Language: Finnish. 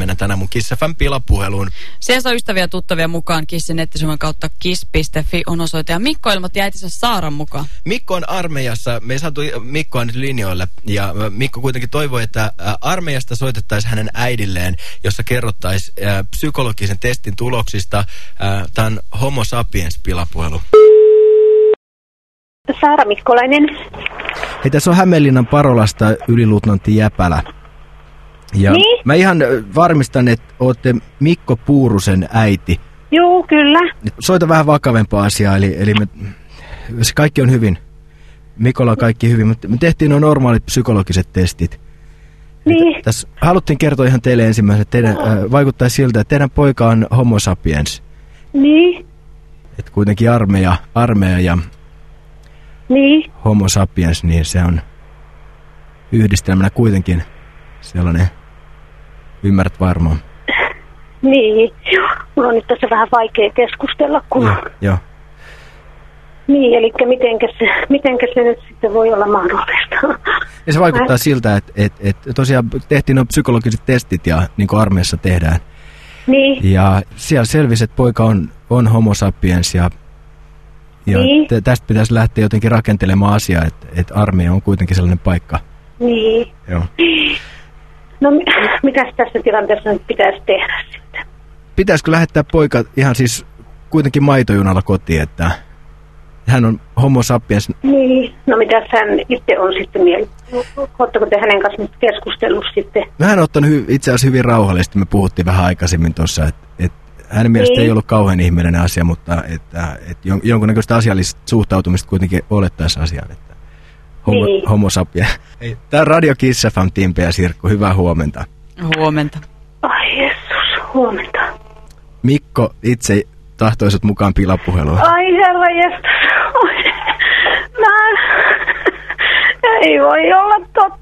mennään tänään mun Kissafan pilapuheluun. Siellä saa ystäviä tuttavia mukaan Kissin nettisivujen kautta kiss.fi on osoite. Ja Mikko ilmoitti äitinsä Saaran mukaan. Mikko on armeijassa. Me ei saatu Mikkoa nyt linjoille. Ja Mikko kuitenkin toivoi, että armeijasta soitettaisiin hänen äidilleen, jossa kerrottaisiin psykologisen testin tuloksista. Tämän Homo sapiens pilapuhelu. Saara Mikkolainen. Hei, tässä on Hämeenlinnan Parolasta yliluutnantti Jäpälä. Ja niin? mä ihan varmistan, että olette Mikko Puurusen äiti. Joo, kyllä. Soita vähän vakavempaa asiaa, eli, eli me, se kaikki on hyvin. Mikolla on kaikki hyvin, mutta me tehtiin nuo normaalit psykologiset testit. Niin. Tässä haluttiin kertoa ihan teille ensimmäisenä, että teidän, äh, vaikuttaa siltä, että teidän poika on homo sapiens. Niin. Että kuitenkin armeija, armeija ja niin. homo sapiens, niin se on yhdistelmänä kuitenkin sellainen, ymmärrät varmaan. Niin, joo. Mulla on nyt tässä vähän vaikea keskustella, kun... Joo, joo. Niin, eli mitenkä se, mitenkä se nyt sitten voi olla mahdollista? Ja se vaikuttaa siltä, että, että, että tosiaan tehtiin nuo psykologiset testit ja niin kuin armeijassa tehdään. Niin. Ja siellä selvisi, että poika on, on homo sapiens ja, ja niin. tästä pitäisi lähteä jotenkin rakentelemaan asiaa, että, että armeija on kuitenkin sellainen paikka. Niin. Joo. No mitä tässä tilanteessa nyt pitäisi tehdä sitten? Pitäisikö lähettää poika ihan siis kuitenkin maitojunalla kotiin, että hän on homo sapiens. Niin, no mitä hän itse on sitten mieltä? Oletteko te hänen kanssa nyt keskustellut sitten? No hän on ottanut itse asiassa hyvin rauhallisesti, me puhuttiin vähän aikaisemmin tuossa, että et hänen mielestä niin. ei ollut kauhean ihmeellinen asia, mutta että, että jonkunnäköistä asiallista suhtautumista kuitenkin olettaisiin asiaan. Että homo, niin. homo sapiens. Tämä on Radio Kiss FM, Timpe ja Sirkku, hyvää huomenta. Huomenta. Ai Jeesus, huomenta. Mikko itse tahtoisit mukaan pilapuhelua. Ai herra jestas. Mä... Ei voi olla totta.